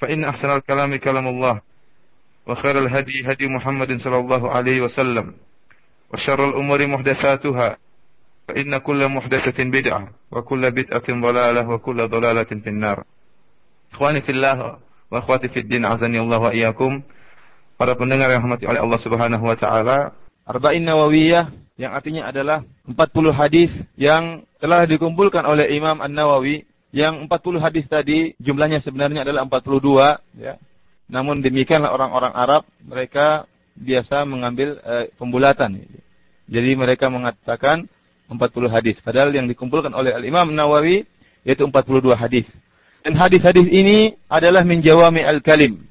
فإن أحسن الكلام كلام الله وخير الهدي هدي محمد صلى الله عليه وسلم وشر الأمور محدثاتها فإن كل محدثة بدعة وكل بدعة ضلالة وكل ضلالة في النار إخواني في الله وأخواتي في الدين عزني الله وإياكم Para pendengar yang rahmati oleh Allah Subhanahu wa taala, Arba'in Nawawiyah yang artinya adalah 40 hadis yang telah dikumpulkan oleh Imam An-Nawawi yang 40 hadis tadi jumlahnya sebenarnya adalah 42 ya. Namun demikianlah orang-orang Arab mereka biasa mengambil e, pembulatan. Jadi mereka mengatakan 40 hadis padahal yang dikumpulkan oleh Al-Imam Nawawi yaitu 42 hadis. Dan hadis-hadis ini adalah menjawami al-kalim.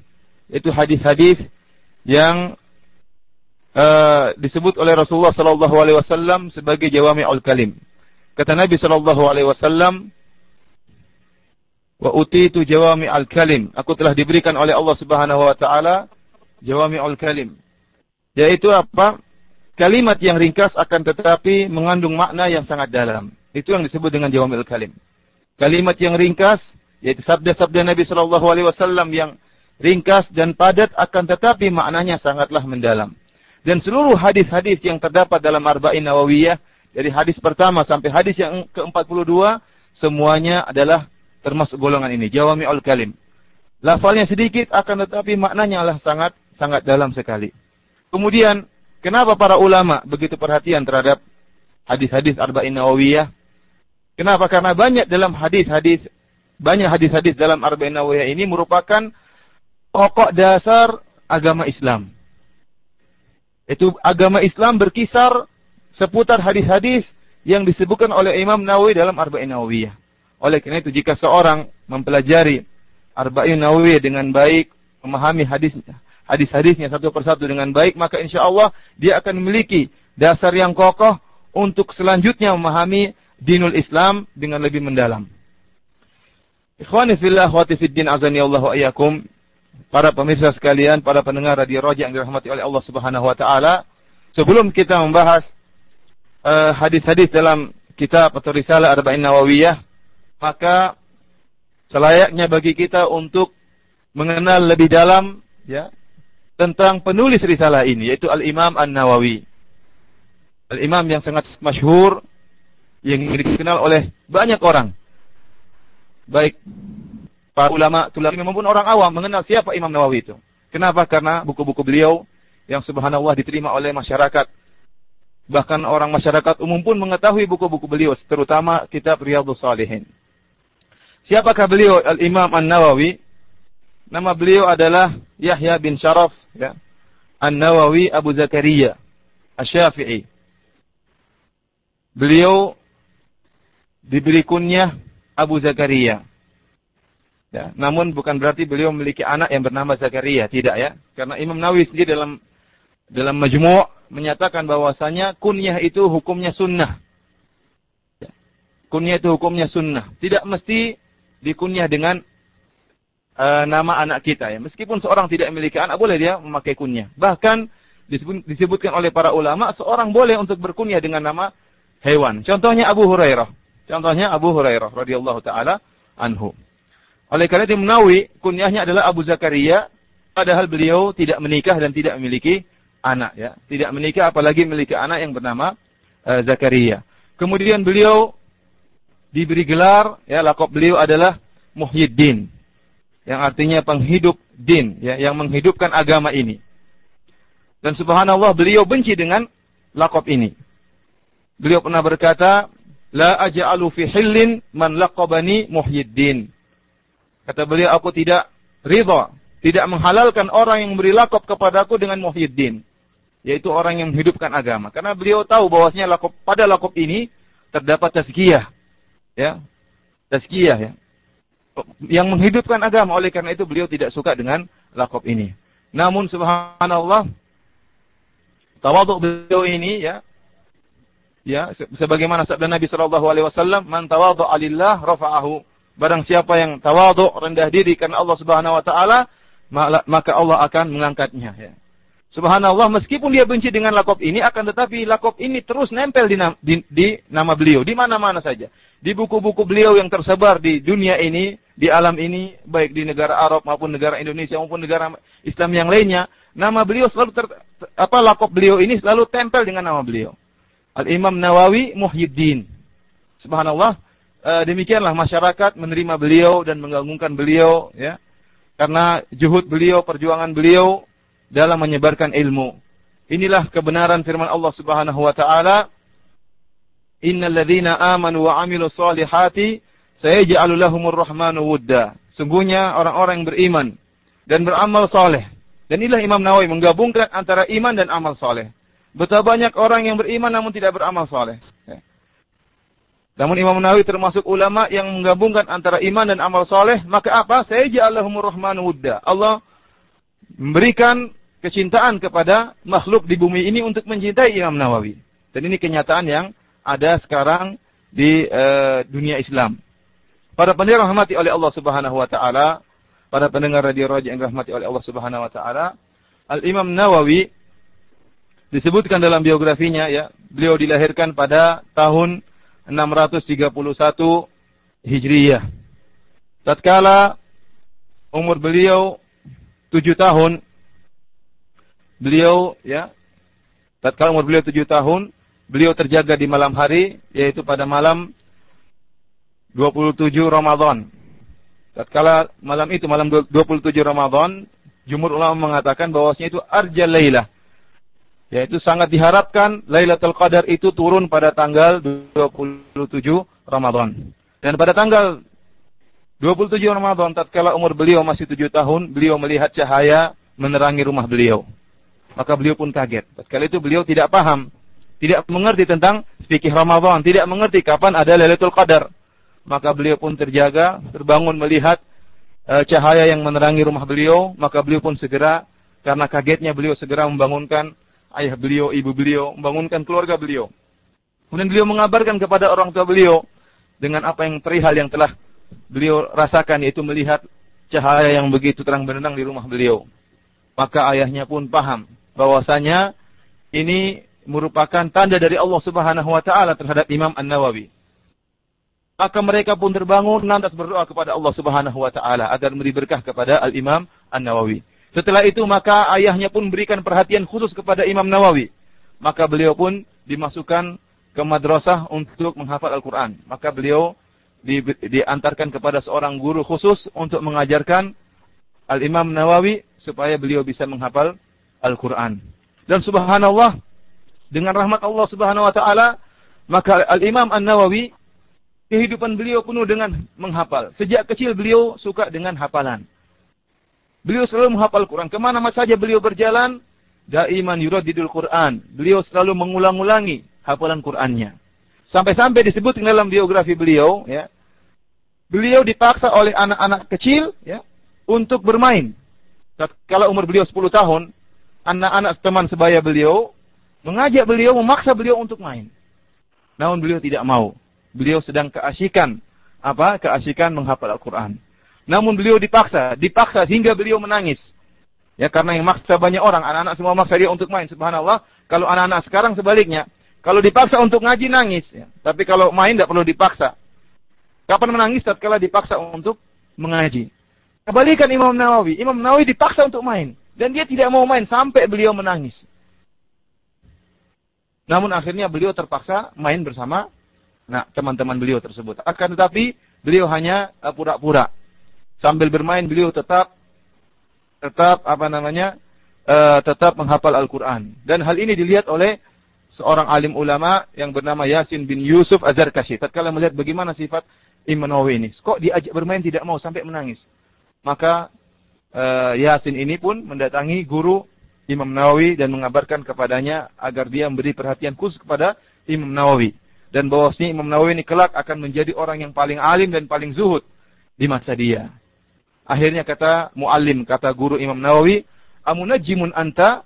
Itu hadis-hadis yang uh, disebut oleh Rasulullah sallallahu alaihi wasallam sebagai jawami al-kalim. Kata Nabi sallallahu alaihi wasallam, Wa utitu jawami al-kalim. Aku telah diberikan oleh Allah Subhanahu wa taala jawami al-kalim. Yaitu apa? Kalimat yang ringkas akan tetapi mengandung makna yang sangat dalam. Itu yang disebut dengan jawami al-kalim. Kalimat yang ringkas yaitu sabda-sabda Nabi sallallahu alaihi wasallam yang ringkas dan padat akan tetapi maknanya sangatlah mendalam. Dan seluruh hadis-hadis yang terdapat dalam Arba'in Nawawiyah dari hadis pertama sampai hadis yang ke-42 semuanya adalah termasuk golongan ini, jawami al kalim. Lafalnya sedikit akan tetapi maknanya adalah sangat sangat dalam sekali. Kemudian, kenapa para ulama begitu perhatian terhadap hadis-hadis arba'in nawawiyah? Kenapa? Karena banyak dalam hadis-hadis banyak hadis-hadis dalam arba'in nawawiyah ini merupakan pokok dasar agama Islam. Itu agama Islam berkisar seputar hadis-hadis yang disebutkan oleh Imam Nawawi dalam Arba'in Nawawiyah. Oleh karena itu jika seorang mempelajari Arba'in Nawawiyah dengan baik, memahami hadis hadis-hadisnya satu persatu dengan baik, maka insya Allah dia akan memiliki dasar yang kokoh untuk selanjutnya memahami dinul Islam dengan lebih mendalam. Ikhwani fillah wa tifiddin azani Allah wa. Para pemirsa sekalian, para pendengar radio Roja yang dirahmati oleh Allah Subhanahu wa taala, sebelum kita membahas hadis-hadis uh, dalam kitab atau risalah Arba'in Nawawiyah, maka selayaknya bagi kita untuk mengenal lebih dalam ya tentang penulis risalah ini yaitu Al-Imam An-Nawawi. Al-Imam yang sangat masyhur yang dikenal oleh banyak orang. Baik para ulama, tulama maupun orang awam mengenal siapa Imam Nawawi itu. Kenapa? Karena buku-buku beliau yang subhanallah diterima oleh masyarakat. Bahkan orang masyarakat umum pun mengetahui buku-buku beliau, terutama kitab Riyadhus Salihin. Siapakah beliau Al-Imam An-Nawawi? Nama beliau adalah Yahya bin Sharaf ya. An-Nawawi Abu Zakaria Asy-Syafi'i. Beliau diberi kunyah Abu Zakaria. Ya, namun bukan berarti beliau memiliki anak yang bernama Zakaria, tidak ya. Karena Imam Nawawi sendiri dalam dalam Majmu' menyatakan bahwasanya kunyah itu hukumnya sunnah. Ya. Kunyah itu hukumnya sunnah. Tidak mesti dikunyah dengan uh, nama anak kita ya. Meskipun seorang tidak memiliki anak boleh dia memakai kunyah. Bahkan disebut, disebutkan oleh para ulama seorang boleh untuk berkunyah dengan nama hewan. Contohnya Abu Hurairah. Contohnya Abu Hurairah radhiyallahu taala anhu. Oleh karena itu Nawawi kunyahnya adalah Abu Zakaria padahal beliau tidak menikah dan tidak memiliki anak ya. Tidak menikah apalagi memiliki anak yang bernama uh, Zakaria. Kemudian beliau diberi gelar ya lakop beliau adalah Muhyiddin yang artinya penghidup din ya yang menghidupkan agama ini. Dan subhanallah beliau benci dengan lakop ini. Beliau pernah berkata, La aja'alu fi hillin man laqabani muhyiddin. Kata beliau, aku tidak ridha, tidak menghalalkan orang yang beri lakop kepadaku dengan muhyiddin. Yaitu orang yang menghidupkan agama. Karena beliau tahu bahwasanya lakop, pada lakop ini terdapat tazkiyah. Ya, tazkiyah ya. Yang menghidupkan agama. Oleh karena itu beliau tidak suka dengan lakop ini. Namun subhanallah, tawaduk beliau ini ya ya sebagaimana sabda Nabi sallallahu alaihi wasallam man tawadhu alillah rafa'ahu barang siapa yang tawadhu rendah diri karena Allah Subhanahu wa taala maka Allah akan mengangkatnya ya Subhanallah meskipun dia benci dengan lakop ini akan tetapi lakop ini terus nempel di, di, di nama beliau di mana-mana saja di buku-buku beliau yang tersebar di dunia ini di alam ini baik di negara Arab maupun negara Indonesia maupun negara Islam yang lainnya nama beliau selalu ter, apa lakop beliau ini selalu tempel dengan nama beliau Al-Imam Nawawi Muhyiddin. Subhanallah, e, demikianlah masyarakat menerima beliau dan mengagungkan beliau ya. Karena juhud beliau, perjuangan beliau dalam menyebarkan ilmu. Inilah kebenaran firman Allah Subhanahu wa taala, "Innal ladzina amanu wa 'amilus solihati sayaj'alu lahumur rahmanu wudda." Sungguhnya orang-orang yang beriman dan beramal soleh. Dan inilah Imam Nawawi menggabungkan antara iman dan amal soleh. Betapa banyak orang yang beriman namun tidak beramal soleh. Ya. Namun Imam Nawawi termasuk ulama yang menggabungkan antara iman dan amal soleh. Maka apa? Saya ja'alahumur wudda. Allah memberikan kecintaan kepada makhluk di bumi ini untuk mencintai Imam Nawawi. Dan ini kenyataan yang ada sekarang di uh, dunia Islam. Para pendengar rahmati oleh Allah Subhanahu wa taala, para pendengar radio Raja yang rahmati oleh Allah Subhanahu wa taala, Al Imam Nawawi disebutkan dalam biografinya ya, beliau dilahirkan pada tahun 631 Hijriyah. Tatkala umur beliau 7 tahun, beliau ya, tatkala umur beliau 7 tahun, beliau terjaga di malam hari yaitu pada malam 27 Ramadan. Tatkala malam itu malam 27 Ramadan, jumhur ulama mengatakan bahwasanya itu arja lailah, yaitu sangat diharapkan Lailatul Qadar itu turun pada tanggal 27 Ramadan. Dan pada tanggal 27 Ramadan tatkala umur beliau masih 7 tahun, beliau melihat cahaya menerangi rumah beliau. Maka beliau pun kaget. Tatkala itu beliau tidak paham, tidak mengerti tentang fikih Ramadan, tidak mengerti kapan ada Lailatul Qadar. Maka beliau pun terjaga, terbangun melihat uh, cahaya yang menerangi rumah beliau, maka beliau pun segera karena kagetnya beliau segera membangunkan ayah beliau, ibu beliau, membangunkan keluarga beliau. Kemudian beliau mengabarkan kepada orang tua beliau dengan apa yang perihal yang telah beliau rasakan yaitu melihat cahaya yang begitu terang benderang di rumah beliau. Maka ayahnya pun paham bahwasanya ini merupakan tanda dari Allah Subhanahu wa taala terhadap Imam An-Nawawi. Maka mereka pun terbangun lantas berdoa kepada Allah Subhanahu wa taala agar memberi berkah kepada Al-Imam An-Nawawi. Setelah itu maka ayahnya pun berikan perhatian khusus kepada Imam Nawawi. Maka beliau pun dimasukkan ke madrasah untuk menghafal Al-Quran. Maka beliau di, diantarkan kepada seorang guru khusus untuk mengajarkan Al-Imam Nawawi supaya beliau bisa menghafal Al-Quran. Dan subhanallah, dengan rahmat Allah subhanahu wa ta'ala, maka Al-Imam An-Nawawi, kehidupan beliau penuh dengan menghafal. Sejak kecil beliau suka dengan hafalan. Beliau selalu menghafal Quran. Ke mana saja beliau berjalan, daiman yuradidul Quran. Beliau selalu mengulang-ulangi hafalan Qurannya. Sampai-sampai disebut dalam biografi beliau, ya, beliau dipaksa oleh anak-anak kecil, ya, untuk bermain. Kalau umur beliau 10 tahun, anak-anak teman sebaya beliau mengajak beliau, memaksa beliau untuk main. Namun beliau tidak mau. Beliau sedang keasikan apa? Keasikan menghafal Al-Quran. Namun beliau dipaksa, dipaksa hingga beliau menangis. Ya karena yang maksa banyak orang, anak-anak semua maksa dia untuk main. Subhanallah. Kalau anak-anak sekarang sebaliknya, kalau dipaksa untuk ngaji nangis, ya. tapi kalau main tidak perlu dipaksa. Kapan menangis? Tatkala dipaksa untuk mengaji. Kebalikan Imam Nawawi. Imam Nawawi dipaksa untuk main. Dan dia tidak mau main sampai beliau menangis. Namun akhirnya beliau terpaksa main bersama nah teman-teman beliau tersebut. Akan tetapi beliau hanya eh, pura-pura sambil bermain beliau tetap tetap apa namanya uh, tetap menghafal Al-Quran. Dan hal ini dilihat oleh seorang alim ulama yang bernama Yasin bin Yusuf Azhar Kashi. Tatkala melihat bagaimana sifat Imam Nawawi ini. Kok diajak bermain tidak mau sampai menangis. Maka uh, Yasin ini pun mendatangi guru Imam Nawawi dan mengabarkan kepadanya agar dia memberi perhatian khusus kepada Imam Nawawi. Dan bahwasanya Imam Nawawi ini kelak akan menjadi orang yang paling alim dan paling zuhud di masa dia. Akhirnya kata muallim, kata guru Imam Nawawi, amunajimun anta?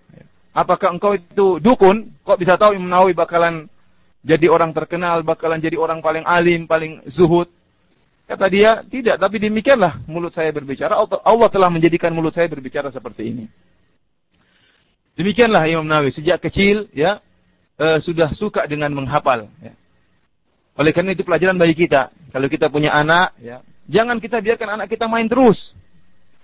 Apakah engkau itu dukun? Kok bisa tahu Imam Nawawi bakalan jadi orang terkenal, bakalan jadi orang paling alim, paling zuhud? Kata dia, tidak, tapi demikianlah mulut saya berbicara. Allah telah menjadikan mulut saya berbicara seperti ini. Demikianlah Imam Nawawi sejak kecil ya uh, sudah suka dengan menghafal. Ya. Oleh karena itu pelajaran bagi kita. Kalau kita punya anak, ya, jangan kita biarkan anak kita main terus.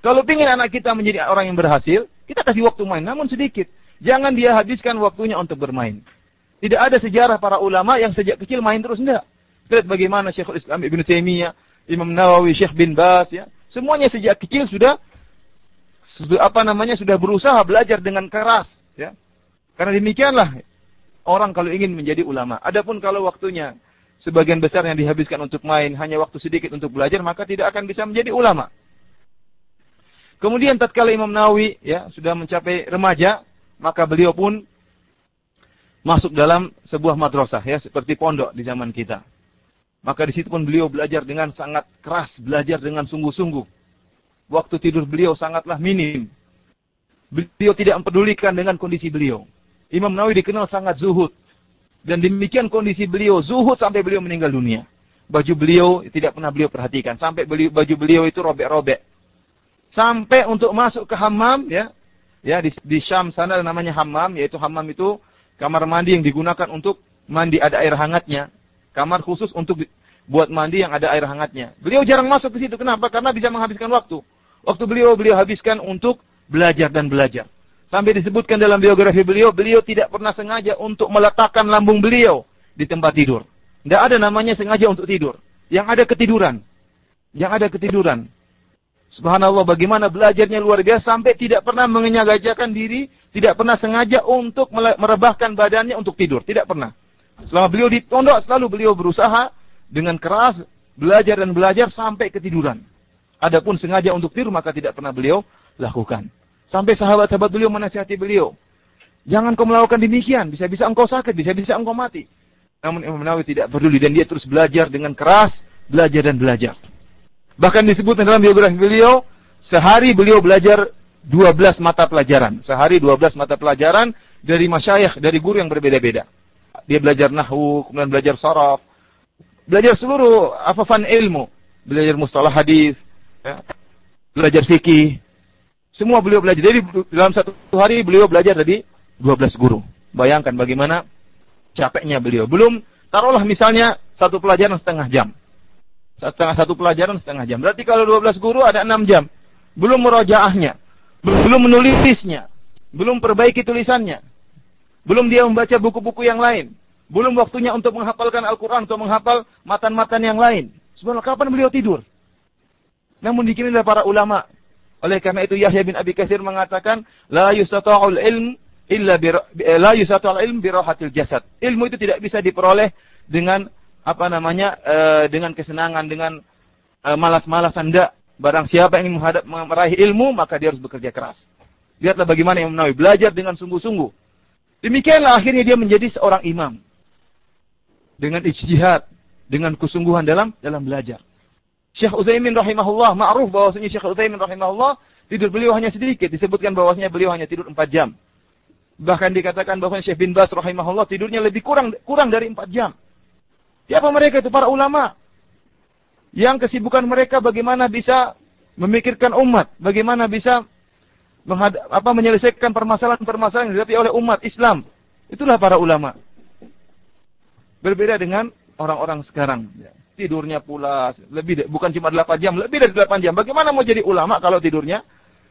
Kalau ingin anak kita menjadi orang yang berhasil, kita kasih waktu main, namun sedikit. Jangan dia habiskan waktunya untuk bermain. Tidak ada sejarah para ulama yang sejak kecil main terus, enggak. Lihat bagaimana Syekhul Islam Ibn Taimiyah, Imam Nawawi, Syekh bin Bas ya. Semuanya sejak kecil sudah apa namanya sudah berusaha belajar dengan keras ya. Karena demikianlah orang kalau ingin menjadi ulama. Adapun kalau waktunya sebagian besar yang dihabiskan untuk main, hanya waktu sedikit untuk belajar, maka tidak akan bisa menjadi ulama. Kemudian tatkala Imam Nawawi ya sudah mencapai remaja, maka beliau pun masuk dalam sebuah madrasah ya seperti pondok di zaman kita. Maka di situ pun beliau belajar dengan sangat keras, belajar dengan sungguh-sungguh. Waktu tidur beliau sangatlah minim. Beliau tidak mempedulikan dengan kondisi beliau. Imam Nawawi dikenal sangat zuhud. Dan demikian kondisi beliau, zuhud sampai beliau meninggal dunia. Baju beliau tidak pernah beliau perhatikan. Sampai beliau, baju beliau itu robek-robek. Sampai untuk masuk ke hammam, ya, ya di, di Syam sana namanya hammam, yaitu hammam itu kamar mandi yang digunakan untuk mandi ada air hangatnya kamar khusus untuk buat mandi yang ada air hangatnya. Beliau jarang masuk ke situ. Kenapa? Karena bisa menghabiskan waktu. Waktu beliau beliau habiskan untuk belajar dan belajar. Sampai disebutkan dalam biografi beliau, beliau tidak pernah sengaja untuk meletakkan lambung beliau di tempat tidur. Tidak ada namanya sengaja untuk tidur. Yang ada ketiduran. Yang ada ketiduran. Subhanallah bagaimana belajarnya luar biasa sampai tidak pernah mengenyagajakan diri, tidak pernah sengaja untuk merebahkan badannya untuk tidur, tidak pernah. Selama beliau di pondok selalu beliau berusaha dengan keras belajar dan belajar sampai ketiduran. Adapun sengaja untuk tidur maka tidak pernah beliau lakukan. Sampai sahabat-sahabat beliau menasihati beliau. Jangan kau melakukan demikian, bisa-bisa engkau sakit, bisa-bisa engkau mati. Namun Imam Nawawi tidak peduli dan dia terus belajar dengan keras, belajar dan belajar. Bahkan disebut dalam biografi beliau, sehari beliau belajar 12 mata pelajaran. Sehari 12 mata pelajaran dari masyayikh, dari guru yang berbeda-beda. Dia belajar nahwu, kemudian belajar saraf, belajar seluruh afafan ilmu, belajar mustalah hadis, ya. belajar fikih. Semua beliau belajar. Jadi dalam satu hari beliau belajar dari 12 guru. Bayangkan bagaimana capeknya beliau. Belum taruhlah misalnya satu pelajaran setengah jam. Setengah satu pelajaran setengah jam. Berarti kalau 12 guru ada 6 jam. Belum merojaahnya. Belum menulisnya. Belum perbaiki tulisannya. Belum dia membaca buku-buku yang lain. Belum waktunya untuk menghafalkan Al-Quran atau menghafal matan-matan yang lain. Sebenarnya kapan beliau tidur? Namun dikini para ulama. Oleh karena itu Yahya bin Abi Katsir mengatakan, La yustata'ul ilm illa bir, eh, la yustata'ul ilm birohatil jasad. Ilmu itu tidak bisa diperoleh dengan apa namanya uh, dengan kesenangan, dengan uh, malas-malasan. Tidak. Barang siapa yang ingin menghadap, meraih ilmu, maka dia harus bekerja keras. Lihatlah bagaimana yang menawi belajar dengan sungguh-sungguh. Demikianlah akhirnya dia menjadi seorang imam. Dengan ijtihad, dengan kesungguhan dalam dalam belajar. Syekh Utsaimin rahimahullah, ma'ruf bahwasanya Syekh Utsaimin rahimahullah tidur beliau hanya sedikit, disebutkan bahwasanya beliau hanya tidur 4 jam. Bahkan dikatakan bahwa Syekh bin Bas rahimahullah tidurnya lebih kurang kurang dari 4 jam. Siapa mereka itu para ulama? Yang kesibukan mereka bagaimana bisa memikirkan umat, bagaimana bisa apa menyelesaikan permasalahan-permasalahan yang dihadapi oleh umat Islam. Itulah para ulama. Berbeda dengan orang-orang sekarang. Tidurnya pula lebih bukan cuma 8 jam, lebih dari 8 jam. Bagaimana mau jadi ulama kalau tidurnya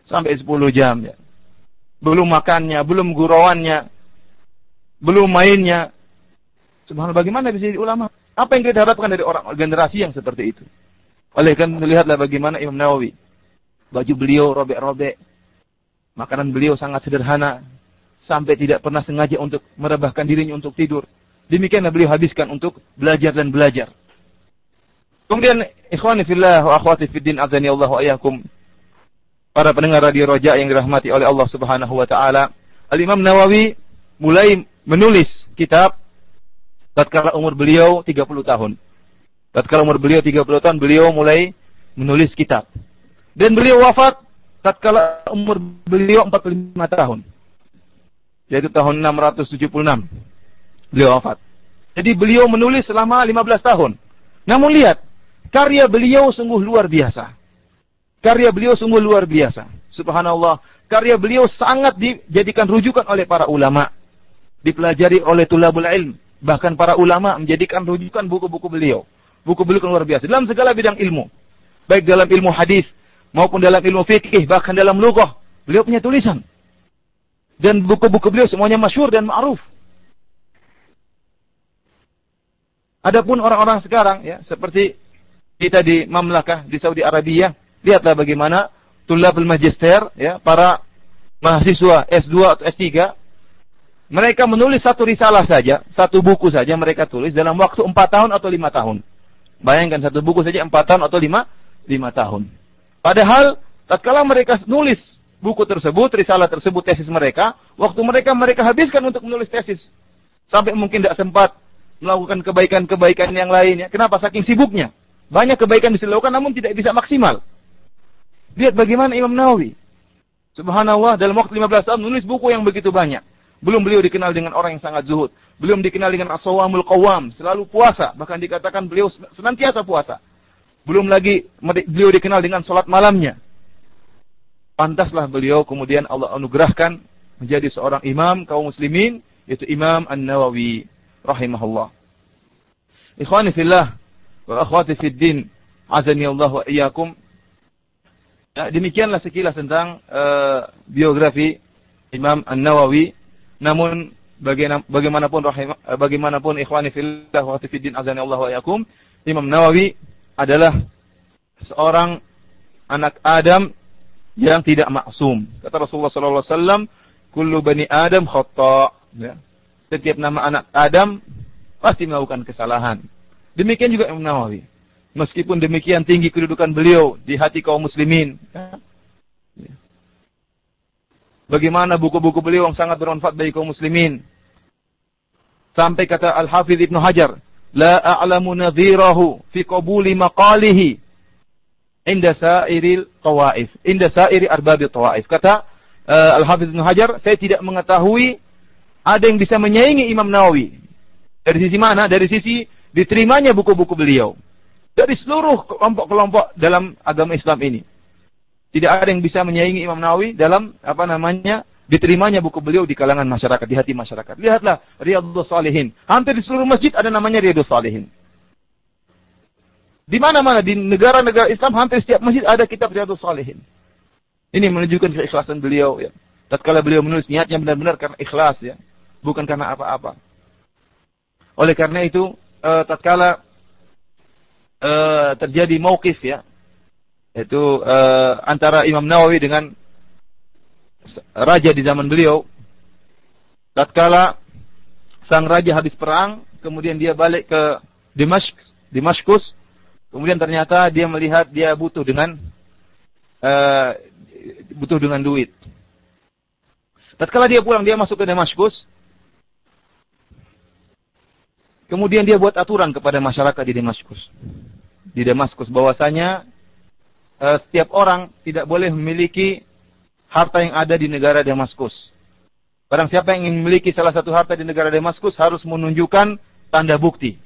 sampai 10 jam ya. Belum makannya, belum gurauannya, belum mainnya. Subhanallah bagaimana bisa jadi ulama? Apa yang kita harapkan dari orang generasi yang seperti itu? Oleh kan lihatlah bagaimana Imam Nawawi. Baju beliau robek-robek, Makanan beliau sangat sederhana sampai tidak pernah sengaja untuk merebahkan dirinya untuk tidur. Demikianlah beliau habiskan untuk belajar dan belajar. Kemudian ikhwani fillah wa akhwati fid din azani Allah wa iyyakum. Para pendengar radio Roja yang dirahmati oleh Allah Subhanahu wa taala, Al-Imam Nawawi mulai menulis kitab tatkala umur beliau 30 tahun. Tatkala umur beliau 30 tahun beliau mulai menulis kitab. Dan beliau wafat tatkala umur beliau 45 tahun. Yaitu tahun 676. Beliau wafat. Jadi beliau menulis selama 15 tahun. Namun lihat, karya beliau sungguh luar biasa. Karya beliau sungguh luar biasa. Subhanallah, karya beliau sangat dijadikan rujukan oleh para ulama. Dipelajari oleh tulabul ilm. Bahkan para ulama menjadikan rujukan buku-buku beliau. Buku beliau luar biasa. Dalam segala bidang ilmu. Baik dalam ilmu hadis maupun dalam ilmu fikih, bahkan dalam lughah. Beliau punya tulisan. Dan buku-buku beliau semuanya masyur dan ma'ruf. Adapun orang-orang sekarang ya seperti kita di Mamlakah di Saudi Arabia, lihatlah bagaimana tulabul magister ya, para mahasiswa S2 atau S3 mereka menulis satu risalah saja, satu buku saja mereka tulis dalam waktu empat tahun atau lima tahun. Bayangkan satu buku saja empat tahun atau lima lima tahun. Padahal tatkala mereka nulis buku tersebut, risalah tersebut, tesis mereka, waktu mereka mereka habiskan untuk menulis tesis. Sampai mungkin tidak sempat melakukan kebaikan-kebaikan yang lainnya. Kenapa? Saking sibuknya. Banyak kebaikan bisa dilakukan namun tidak bisa maksimal. Lihat bagaimana Imam Nawawi. Subhanallah dalam waktu 15 tahun menulis buku yang begitu banyak. Belum beliau dikenal dengan orang yang sangat zuhud. Belum dikenal dengan asawamul qawam. Selalu puasa. Bahkan dikatakan beliau senantiasa puasa. Belum lagi beliau dikenal dengan sholat malamnya pantaslah beliau kemudian Allah anugerahkan menjadi seorang imam kaum muslimin yaitu Imam An-Nawawi rahimahullah. Ikhwani fillah wa akhwati fid din azani Allah wa iyyakum. Ya, demikianlah sekilas tentang uh, biografi Imam An-Nawawi. Namun bagaimanapun rahimah, eh, bagaimanapun ikhwani fillah wa fid din azani Allah wa iyyakum, Imam Nawawi adalah seorang anak Adam yang tidak maksum. Kata Rasulullah sallallahu alaihi wasallam, "Kullu bani Adam khata." Ya. Setiap nama anak Adam pasti melakukan kesalahan. Demikian juga Imam Nawawi. Meskipun demikian tinggi kedudukan beliau di hati kaum muslimin. Ya. ya. Bagaimana buku-buku beliau yang sangat bermanfaat bagi kaum muslimin. Sampai kata Al-Hafidh Ibnu Hajar, "La a'lamu nadhirahu fi qabuli maqalihi inda sairil tawaif, inda sairi arbabil tawaif. Kata uh, Al-Hafiz Ibnu Hajar, saya tidak mengetahui ada yang bisa menyaingi Imam Nawawi. Dari sisi mana? Dari sisi diterimanya buku-buku beliau. Dari seluruh kelompok-kelompok dalam agama Islam ini. Tidak ada yang bisa menyaingi Imam Nawawi dalam apa namanya diterimanya buku beliau di kalangan masyarakat, di hati masyarakat. Lihatlah Riyadhus Salihin. Hampir di seluruh masjid ada namanya Riyadhus Salihin. Di mana-mana di negara-negara Islam hampir setiap masjid ada kitab Riyadhus Salihin. Ini menunjukkan keikhlasan beliau ya. Tatkala beliau menulis niatnya benar-benar karena ikhlas ya, bukan karena apa-apa. Oleh karena itu, uh, tatkala uh, terjadi mauqif ya, yaitu uh, antara Imam Nawawi dengan raja di zaman beliau, tatkala sang raja habis perang, kemudian dia balik ke Dimashq, Kemudian ternyata dia melihat dia butuh dengan uh, butuh dengan duit. Tatkala dia pulang, dia masuk ke Damaskus. Kemudian dia buat aturan kepada masyarakat di Damaskus. Di Damaskus bahwasanya uh, setiap orang tidak boleh memiliki harta yang ada di negara Damaskus. Barang siapa yang ingin memiliki salah satu harta di negara Damaskus harus menunjukkan tanda bukti.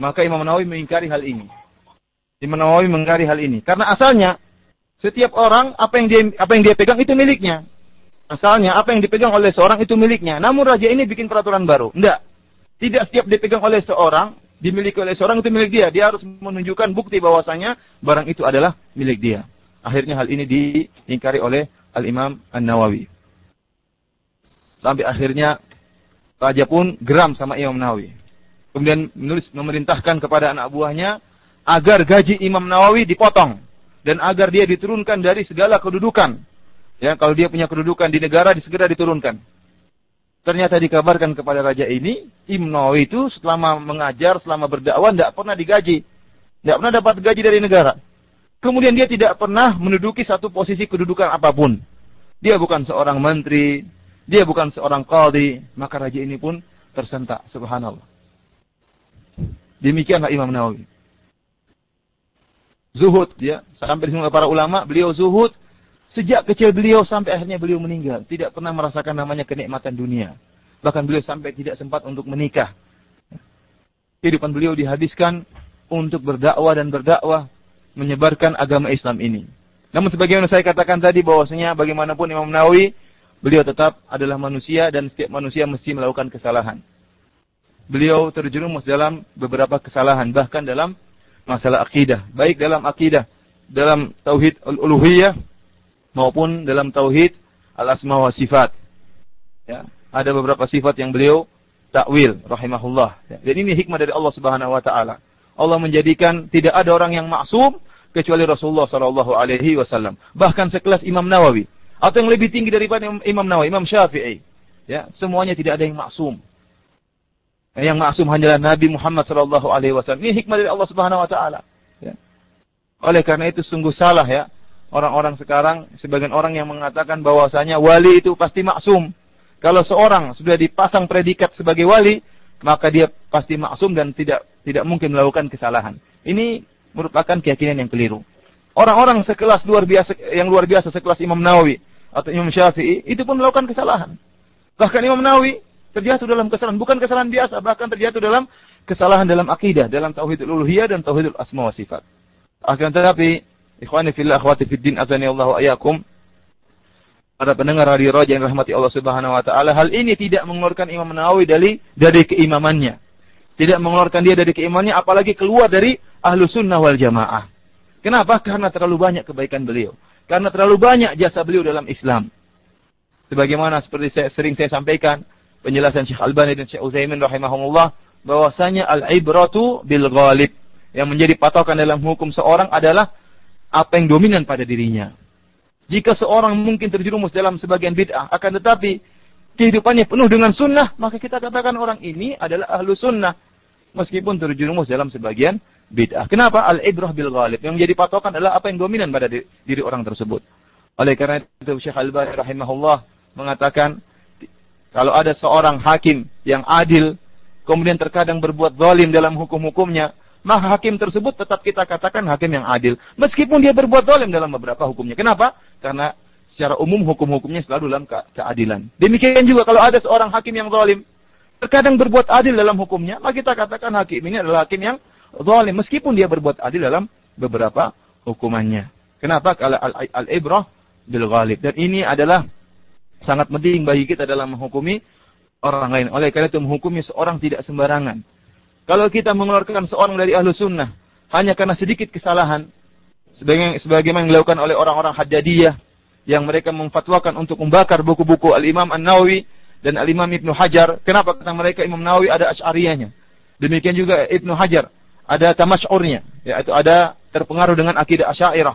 Maka Imam Nawawi mengingkari hal ini. Imam Nawawi mengingkari hal ini karena asalnya setiap orang apa yang dia apa yang dia pegang itu miliknya. Asalnya apa yang dipegang oleh seorang itu miliknya. Namun raja ini bikin peraturan baru. Tidak. Tidak setiap dipegang oleh seorang, dimiliki oleh seorang itu milik dia. Dia harus menunjukkan bukti bahwasanya barang itu adalah milik dia. Akhirnya hal ini diingkari oleh Al-Imam An-Nawawi. Sampai akhirnya raja pun geram sama Imam Nawawi kemudian menulis memerintahkan kepada anak buahnya agar gaji Imam Nawawi dipotong dan agar dia diturunkan dari segala kedudukan Ya, kalau dia punya kedudukan di negara disegera diturunkan. Ternyata dikabarkan kepada raja ini, Imno itu selama mengajar, selama berdakwah tidak pernah digaji. Tidak pernah dapat gaji dari negara. Kemudian dia tidak pernah menduduki satu posisi kedudukan apa pun. Dia bukan seorang menteri, dia bukan seorang qadhi, maka raja ini pun tersentak, subhanallah. Demikianlah Imam Nawawi. Zuhud ya, sampai disebut para ulama, beliau zuhud sejak kecil beliau sampai akhirnya beliau meninggal, tidak pernah merasakan namanya kenikmatan dunia. Bahkan beliau sampai tidak sempat untuk menikah. Kehidupan beliau dihabiskan untuk berdakwah dan berdakwah menyebarkan agama Islam ini. Namun sebagaimana saya katakan tadi bahwasanya bagaimanapun Imam Nawawi beliau tetap adalah manusia dan setiap manusia mesti melakukan kesalahan. Beliau terjerumus dalam beberapa kesalahan bahkan dalam masalah akidah, baik dalam akidah, dalam tauhid uluhiyah maupun dalam tauhid al-asma wa sifat. Ya, ada beberapa sifat yang beliau takwil rahimahullah. Ya, dan ini hikmah dari Allah Subhanahu wa taala. Allah menjadikan tidak ada orang yang maksum kecuali Rasulullah sallallahu alaihi wasallam. Bahkan sekelas Imam Nawawi atau yang lebih tinggi daripada Imam Nawawi, Imam Syafi'i. Ya, semuanya tidak ada yang maksum. Yang maksum hanyalah Nabi Muhammad sallallahu alaihi wasallam. Ini hikmah dari Allah Subhanahu wa taala. Ya. Oleh karena itu sungguh salah ya orang-orang sekarang sebagian orang yang mengatakan bahwasanya wali itu pasti maksum. Kalau seorang sudah dipasang predikat sebagai wali, maka dia pasti maksum dan tidak tidak mungkin melakukan kesalahan. Ini merupakan keyakinan yang keliru. Orang-orang sekelas luar biasa yang luar biasa sekelas Imam Nawawi atau Imam Syafi'i itu pun melakukan kesalahan. Bahkan Imam Nawawi terjatuh dalam kesalahan, bukan kesalahan biasa, bahkan terjatuh dalam kesalahan dalam akidah, dalam tauhidul uluhiyah dan tauhidul asma wa sifat. Akan tetapi, ikhwani fillah akhwati fid din azani Allah ayakum, para pendengar radio Raja yang rahmati Allah Subhanahu wa taala, hal ini tidak mengeluarkan Imam Nawawi dari dari keimamannya. Tidak mengeluarkan dia dari keimamannya apalagi keluar dari ahlu sunnah wal jamaah. Kenapa? Karena terlalu banyak kebaikan beliau. Karena terlalu banyak jasa beliau dalam Islam. Sebagaimana seperti saya, sering saya sampaikan, penjelasan Syekh Albani dan Syekh Utsaimin rahimahumullah bahwasanya al-ibratu bil ghalib yang menjadi patokan dalam hukum seorang adalah apa yang dominan pada dirinya. Jika seorang mungkin terjerumus dalam sebagian bid'ah, akan tetapi kehidupannya penuh dengan sunnah, maka kita katakan orang ini adalah ahlu sunnah. Meskipun terjerumus dalam sebagian bid'ah. Kenapa? Al-ibrah bil ghalib. Yang menjadi patokan adalah apa yang dominan pada diri orang tersebut. Oleh karena itu Syekh Al-Bani rahimahullah mengatakan kalau ada seorang hakim yang adil, kemudian terkadang berbuat zalim dalam hukum-hukumnya, maka hakim tersebut tetap kita katakan hakim yang adil. Meskipun dia berbuat zalim dalam beberapa hukumnya. Kenapa? Karena secara umum hukum-hukumnya selalu dalam ke keadilan. Demikian juga kalau ada seorang hakim yang zalim, terkadang berbuat adil dalam hukumnya, maka kita katakan hakim ini adalah hakim yang zalim. Meskipun dia berbuat adil dalam beberapa hukumannya. Kenapa? Kalau al-ibrah bil ghalib. Dan ini adalah sangat penting bagi kita dalam menghukumi orang lain. Oleh karena itu menghukumi seorang tidak sembarangan. Kalau kita mengeluarkan seorang dari ahlu sunnah hanya karena sedikit kesalahan, sebagaimana dilakukan oleh orang-orang Haddadiyah yang mereka memfatwakan untuk membakar buku-buku Al-Imam An-Nawawi dan Al-Imam Ibnu Hajar. Kenapa kata mereka Imam Nawawi ada asy'ariyahnya? Demikian juga Ibnu Hajar ada tamasy'urnya, yaitu ada terpengaruh dengan akidah Asy'ariyah.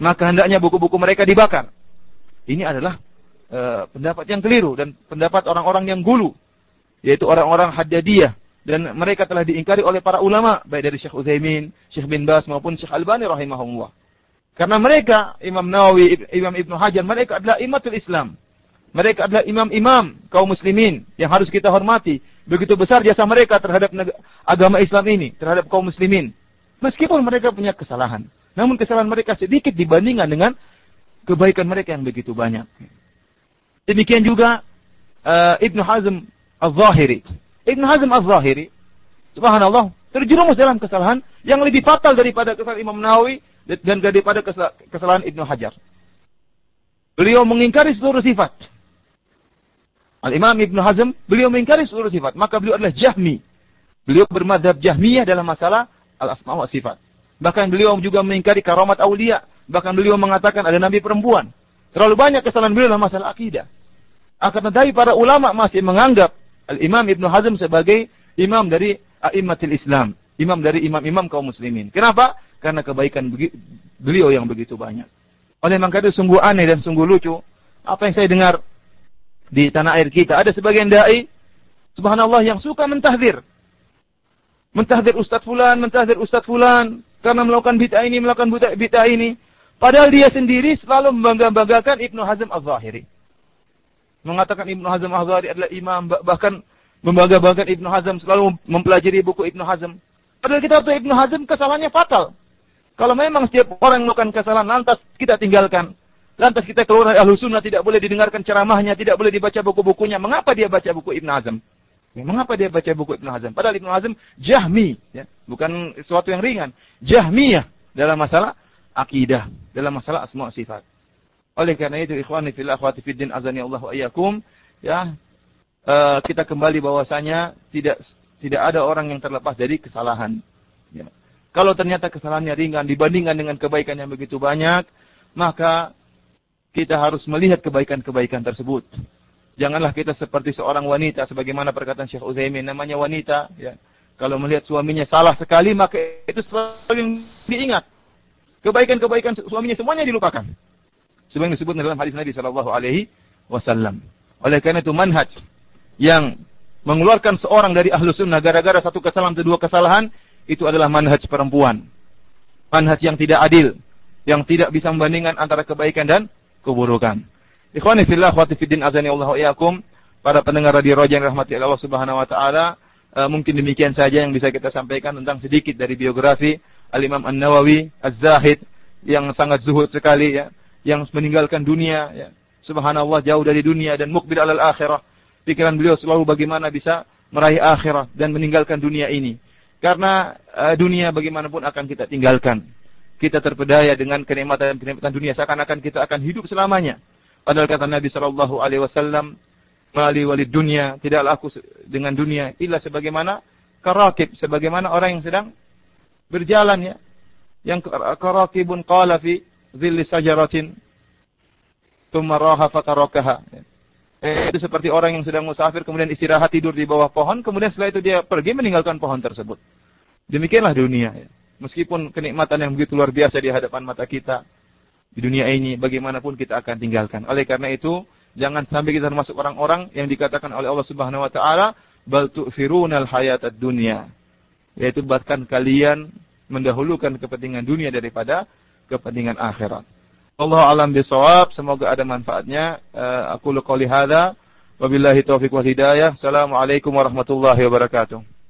Maka hendaknya buku-buku mereka dibakar. Ini adalah uh, pendapat yang keliru dan pendapat orang-orang yang gulu, yaitu orang-orang Haddadiyah dan mereka telah diingkari oleh para ulama baik dari Syekh Utsaimin, Syekh bin Bas maupun Syekh Albani rahimahullah. Karena mereka Imam Nawawi, Imam Ibnu Hajar, mereka adalah imatul Islam. Mereka adalah imam-imam kaum muslimin yang harus kita hormati. Begitu besar jasa mereka terhadap agama Islam ini, terhadap kaum muslimin. Meskipun mereka punya kesalahan. Namun kesalahan mereka sedikit dibandingkan dengan kebaikan mereka yang begitu banyak. Demikian juga uh, Ibnu Hazm Al-Zahiri. Ibnu Hazm Al-Zahiri, subhanallah, terjerumus dalam kesalahan yang lebih fatal daripada kesalahan Imam Nawawi dan daripada kesalahan Ibnu Hajar. Beliau mengingkari seluruh sifat. Al-Imam Ibnu Hazm, beliau mengingkari seluruh sifat. Maka beliau adalah Jahmi. Beliau bermadhab Jahmiyah dalam masalah al-asma wa sifat. Bahkan beliau juga mengingkari karamat aulia. Bahkan beliau mengatakan ada nabi perempuan. Terlalu banyak kesalahan beliau dalam masalah akidah. Akan tetapi para ulama masih menganggap Al-Imam Ibnu Hazm sebagai imam dari a'immatil Islam. Imam dari imam-imam kaum muslimin. Kenapa? Karena kebaikan beliau yang begitu banyak. Oleh maka itu sungguh aneh dan sungguh lucu Apa yang saya dengar di tanah air kita ada sebagian dai subhanallah yang suka mentahdir. Mentahdir Ustadz Fulan, mentahdir Ustadz Fulan karena melakukan bid'ah ini, melakukan bid'ah ini. Padahal dia sendiri selalu membangga-banggakan Ibnu Hazm Az-Zahiri. Mengatakan Ibnu Hazm Az-Zahiri adalah imam, bahkan membangga-banggakan Ibnu Hazm selalu mempelajari buku Ibnu Hazm. Padahal kita tahu Ibnu Hazm kesalahannya fatal. Kalau memang setiap orang melakukan kesalahan lantas kita tinggalkan. Lantas kita keluar dari ahlu sunnah tidak boleh didengarkan ceramahnya, tidak boleh dibaca buku-bukunya. Mengapa dia baca buku Ibn Hazm? Ya, mengapa dia baca buku Ibn Hazm? Padahal Ibn Hazm jahmi. Ya. Bukan sesuatu yang ringan. Jahmiyah dalam masalah akidah. Dalam masalah asma sifat. Oleh karena itu, ikhwani fil akhwati fiddin azani Allah wa iyyakum. Ya, uh, kita kembali bahwasanya tidak tidak ada orang yang terlepas dari kesalahan. Ya. Kalau ternyata kesalahannya ringan dibandingkan dengan kebaikan yang begitu banyak, maka kita harus melihat kebaikan-kebaikan tersebut. Janganlah kita seperti seorang wanita sebagaimana perkataan Syekh Utsaimin namanya wanita ya. Kalau melihat suaminya salah sekali maka itu selalu yang diingat. Kebaikan-kebaikan suaminya semuanya dilupakan. Sebagaimana disebut dalam hadis Nabi sallallahu alaihi wasallam. Oleh karena itu manhaj yang mengeluarkan seorang dari ahlu sunnah gara-gara satu kesalahan atau dua kesalahan itu adalah manhaj perempuan. Manhaj yang tidak adil, yang tidak bisa membandingkan antara kebaikan dan keburukan. Ikhwani fillah wa fiddin azani Allah. Para pendengar radio Roja yang rahmati Allah Subhanahu wa taala, uh, mungkin demikian saja yang bisa kita sampaikan tentang sedikit dari biografi Al-Imam An-Nawawi Az-Zahid yang sangat zuhud sekali ya, yang meninggalkan dunia ya. Subhanallah jauh dari dunia dan mukbil alal akhirah. Pikiran beliau selalu bagaimana bisa meraih akhirat dan meninggalkan dunia ini. Karena uh, dunia bagaimanapun akan kita tinggalkan kita terpedaya dengan kenikmatan-kenikmatan dunia seakan-akan kita akan hidup selamanya. Padahal kata Nabi Shallallahu Alaihi Wasallam, mali walid dunia tidaklah aku dengan dunia illa sebagaimana karakib, sebagaimana orang yang sedang berjalan ya, yang karakibun qala fi zilli sajaratin thumma raha. Eh, itu seperti orang yang sedang musafir kemudian istirahat tidur di bawah pohon kemudian setelah itu dia pergi meninggalkan pohon tersebut. Demikianlah dunia ya. Meskipun kenikmatan yang begitu luar biasa di hadapan mata kita di dunia ini, bagaimanapun kita akan tinggalkan. Oleh karena itu, jangan sampai kita termasuk orang-orang yang dikatakan oleh Allah Subhanahu wa taala, "Bal tu'thirunal hayatad dunya." Yaitu bahkan kalian mendahulukan kepentingan dunia daripada kepentingan akhirat. Allah alam bisawab, semoga ada manfaatnya. Uh, aku qouli hadza wabillahi taufiq wal hidayah. Assalamualaikum warahmatullahi wabarakatuh.